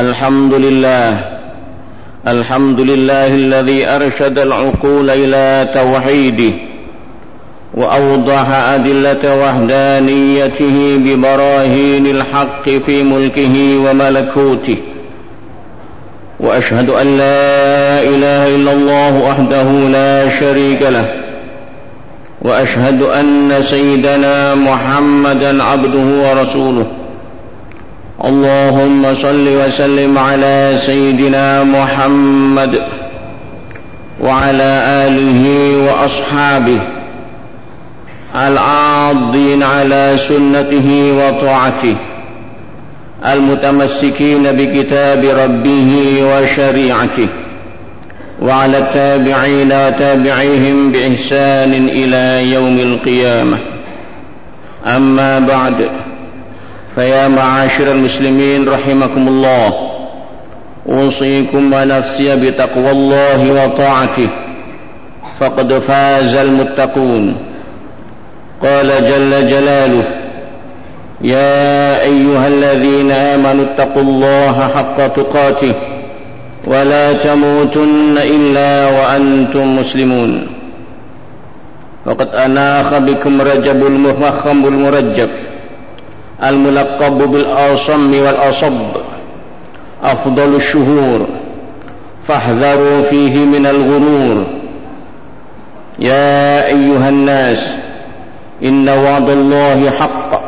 الحمد لله. الحمد لله الذي أرشد العقول إلى توحيده وأوضح أدلة وحدانيته ببراهين الحق في ملكه وملكوته. وأشهد أن لا إله إلا الله وحده لا شريك له. وأشهد أن سيدنا محمدا عبده ورسوله. اللهم صل وسلم على سيدنا محمد وعلى آله وأصحابه العاضين على سنته وطاعته المتمسكين بكتاب ربه وشريعته وعلى التابعين وتابعيهم بإحسان إلى يوم القيامة. أما بعد فيا معاشر المسلمين رحمكم الله. أوصيكم ونفسي بتقوى الله وطاعته. فقد فاز المتقون. قال جل جلاله يا أيها الذين آمنوا اتقوا الله حق تقاته ولا تموتن إلا وأنتم مسلمون. وقد أناخ بكم رجب المفخم المرجب. الملقب بالأصم والأصب أفضل الشهور. فاحذروا فيه من الغرور. يا أيها الناس إن وعد الله حق.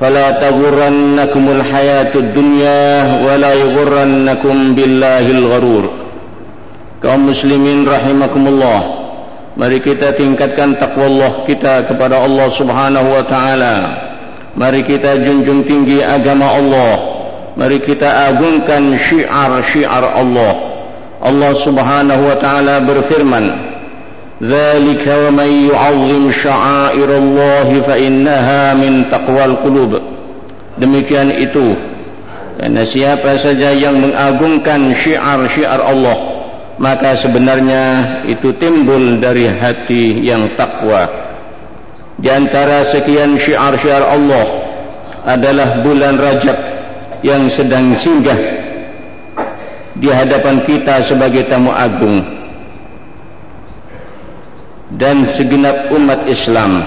فلا تغرنكم الحياة الدنيا ولا يغرنكم بالله الغرور. kaum muslimin rahimakumullah mari kita tingkatkan takwa Allah kita kepada Allah Subhanahu wa taala. Mari kita junjung tinggi agama Allah. Mari kita agungkan syiar-syiar Allah. Allah Subhanahu wa taala berfirman, "Dzalika wa may yu'azzim sya'air Allah fa innaha min taqwal qulub." Demikian itu. Karena siapa saja yang mengagungkan syiar-syiar Allah, maka sebenarnya itu timbul dari hati yang takwa. Di antara sekian syiar-syiar Allah adalah bulan Rajab yang sedang singgah di hadapan kita sebagai tamu agung dan segenap umat Islam.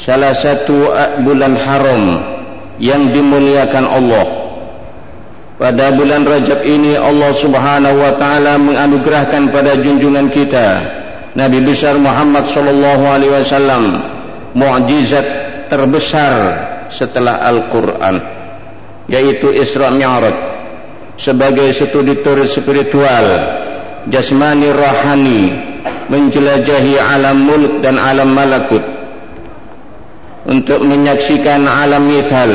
Salah satu bulan haram yang dimuliakan Allah. Pada bulan Rajab ini Allah Subhanahu wa taala menganugerahkan pada junjungan kita Nabi besar Muhammad sallallahu alaihi wasallam mukjizat terbesar setelah Al-Qur'an yaitu Isra Mi'raj sebagai studi tur spiritual jasmani rohani menjelajahi alam mulk dan alam malakut. Untuk menyaksikan alam mithal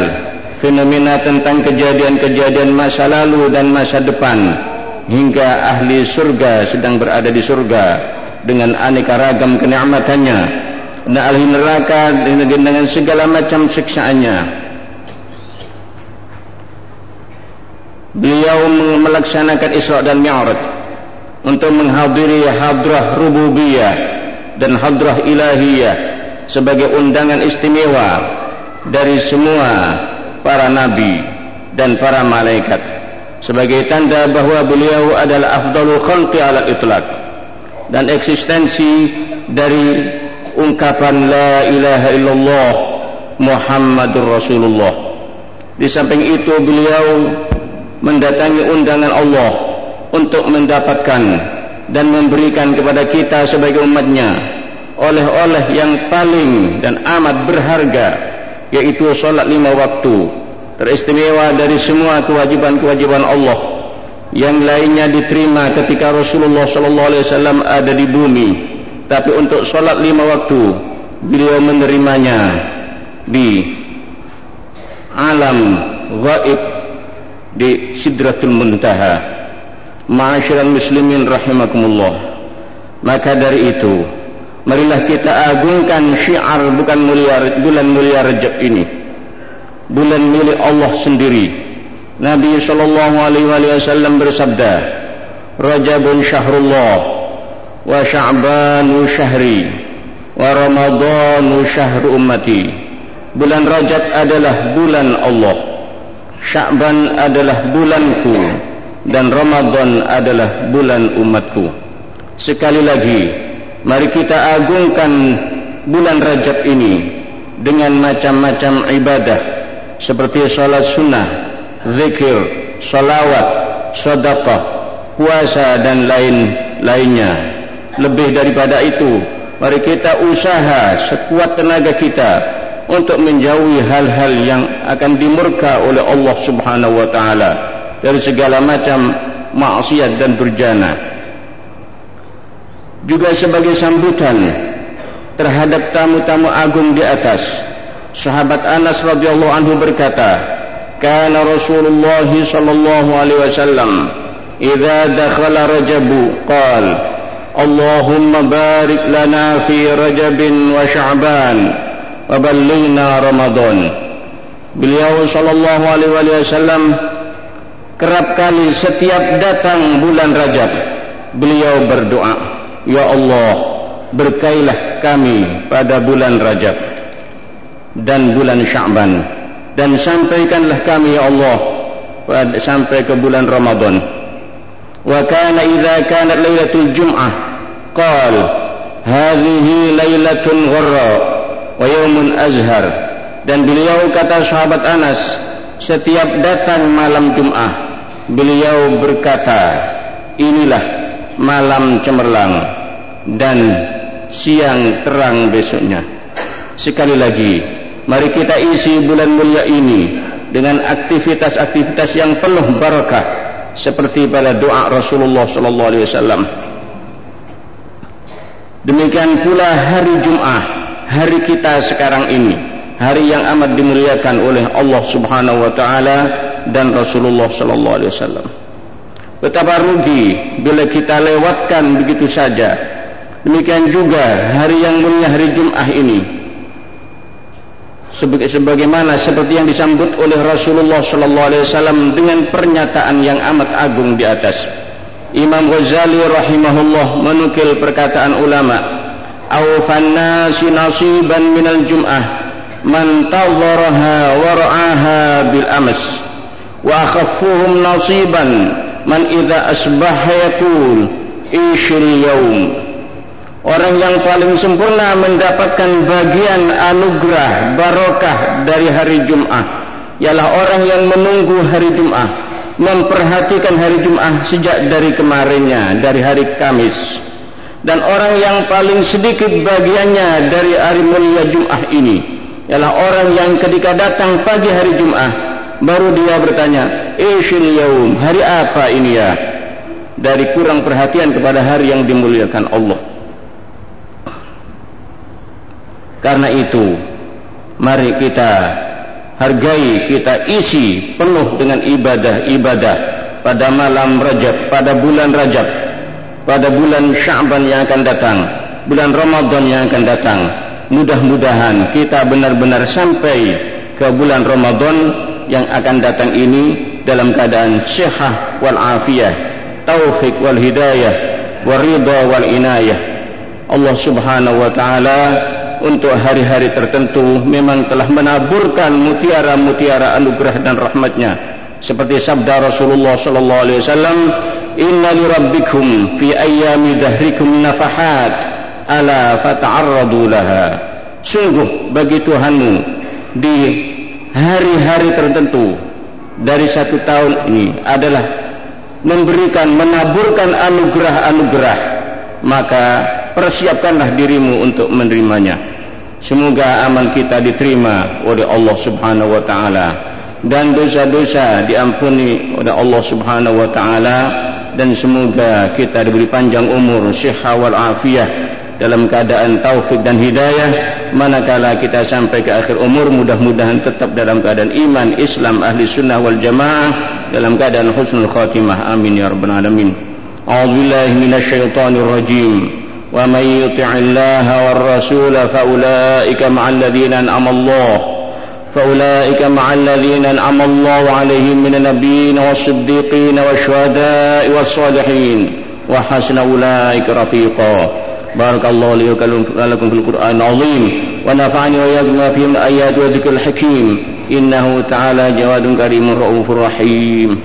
fenomena tentang kejadian-kejadian masa lalu dan masa depan hingga ahli surga sedang berada di surga dengan aneka ragam kenikmatannya. Dan ahli neraka dengan segala macam siksaannya. Beliau melaksanakan Isra dan Mi'raj untuk menghadiri hadrah rububiyah dan hadrah ilahiyah sebagai undangan istimewa dari semua para nabi dan para malaikat sebagai tanda bahawa beliau adalah afdalu khalqi ala itlaq dan eksistensi dari ungkapan la ilaha illallah Muhammadur Rasulullah. Di samping itu beliau mendatangi undangan Allah untuk mendapatkan dan memberikan kepada kita sebagai umatnya oleh-oleh yang paling dan amat berharga yaitu solat lima waktu teristimewa dari semua kewajiban-kewajiban Allah yang lainnya diterima ketika Rasulullah sallallahu alaihi wasallam ada di bumi. Tapi untuk solat lima waktu beliau menerimanya di alam gaib di Sidratul Muntaha. Ma'asyiral muslimin rahimakumullah. Maka dari itu marilah kita agungkan syiar bukan mulia bulan mulia Rajab ini. Bulan milik Allah sendiri Nabi sallallahu alaihi wasallam bersabda, "Rajabun syahrullah wa Sya'banu syahri wa Ramadanu syahru ummati." Bulan Rajab adalah bulan Allah. Sya'ban adalah bulanku dan Ramadan adalah bulan umatku. Sekali lagi, mari kita agungkan bulan Rajab ini dengan macam-macam ibadah seperti salat sunnah, zikir, salawat, sedekah, puasa dan lain-lainnya. Lebih daripada itu, mari kita usaha sekuat tenaga kita untuk menjauhi hal-hal yang akan dimurka oleh Allah Subhanahu wa taala dari segala macam maksiat dan durjana. Juga sebagai sambutan terhadap tamu-tamu agung di atas, sahabat Anas radhiyallahu anhu berkata, "Kana Rasulullah sallallahu alaihi wasallam idza dakhala Rajab qala, Allahumma barik lana fi Rajab wa Sya'ban." Wabalina Ramadan. Beliau sallallahu alaihi wasallam kerap kali setiap datang bulan Rajab beliau berdoa, Ya Allah, berkailah kami pada bulan Rajab dan bulan Sya'ban dan sampaikanlah kami ya Allah sampai ke bulan Ramadan. Wa kana idza kanat lailatul jum'ah qala hadhihi lailatun gharra wa yaumun azhar dan beliau kata sahabat Anas setiap datang malam Jumat beliau berkata inilah malam cemerlang dan siang terang besoknya sekali lagi mari kita isi bulan mulia ini dengan aktivitas-aktivitas yang penuh barakah seperti pada doa Rasulullah sallallahu alaihi wasallam. Demikian pula hari Jumat hari kita sekarang ini hari yang amat dimuliakan oleh Allah Subhanahu wa taala dan Rasulullah sallallahu alaihi wasallam. Betapa rugi bila kita lewatkan begitu saja. Demikian juga hari yang mulia hari Jumat ini sebagaimana seperti yang disambut oleh Rasulullah sallallahu alaihi wasallam dengan pernyataan yang amat agung di atas. Imam Ghazali rahimahullah menukil perkataan ulama, "Awfan nasi nasiban minal jum'ah man tawaraha wa ra'aha bil amas wa akhaffuhum nasiban man idza asbaha yaqul ishil yawm." Orang yang paling sempurna mendapatkan bagian anugerah barokah dari hari Jum'ah. Ialah orang yang menunggu hari Jum'ah memperhatikan hari Jum'ah sejak dari kemarinnya dari hari Kamis. Dan orang yang paling sedikit bagiannya dari hari mulia Jum'ah ini ialah orang yang ketika datang pagi hari Jum'ah baru dia bertanya Ishil yaum hari apa ini ya? Dari kurang perhatian kepada hari yang dimuliakan Allah karena itu mari kita hargai kita isi penuh dengan ibadah-ibadah pada malam Rajab pada bulan Rajab pada bulan Syaban yang akan datang, bulan Ramadan yang akan datang. Mudah-mudahan kita benar-benar sampai ke bulan Ramadan yang akan datang ini dalam keadaan sehat wal afiyah, taufik wal hidayah, waridha wal inayah. Allah Subhanahu wa taala untuk hari-hari tertentu memang telah menaburkan mutiara-mutiara anugerah dan rahmatnya. Seperti sabda Rasulullah sallallahu alaihi wasallam inna li rabbikum fi ayyami dahrikum nafahat ala fata'arradu laha. Sungguh bagi Tuhanmu di hari-hari tertentu dari satu tahun ini adalah memberikan menaburkan anugerah-anugerah maka persiapkanlah dirimu untuk menerimanya. Semoga amal kita diterima oleh Allah Subhanahu wa taala dan dosa-dosa diampuni oleh Allah Subhanahu wa taala dan semoga kita diberi panjang umur sihat wal afiah dalam keadaan taufik dan hidayah. Manakala kita sampai ke akhir umur mudah-mudahan tetap dalam keadaan iman Islam ahli sunnah wal jamaah dalam keadaan husnul khatimah. Amin ya rabbal alamin. A'udzubillahi minasyaitonir rajim ومن يطع الله والرسول فأولئك مع الذين أنعم الله فأولئك مع الذين أنعم الله عليهم من النبيين والصديقين والشهداء والصالحين وحسن أولئك رفيقا. بارك الله لي ولكم في القرآن العظيم ونفعني وإياكم فيه من الآيات وذكر الحكيم إنه تعالى جواد كريم رؤوف رحيم.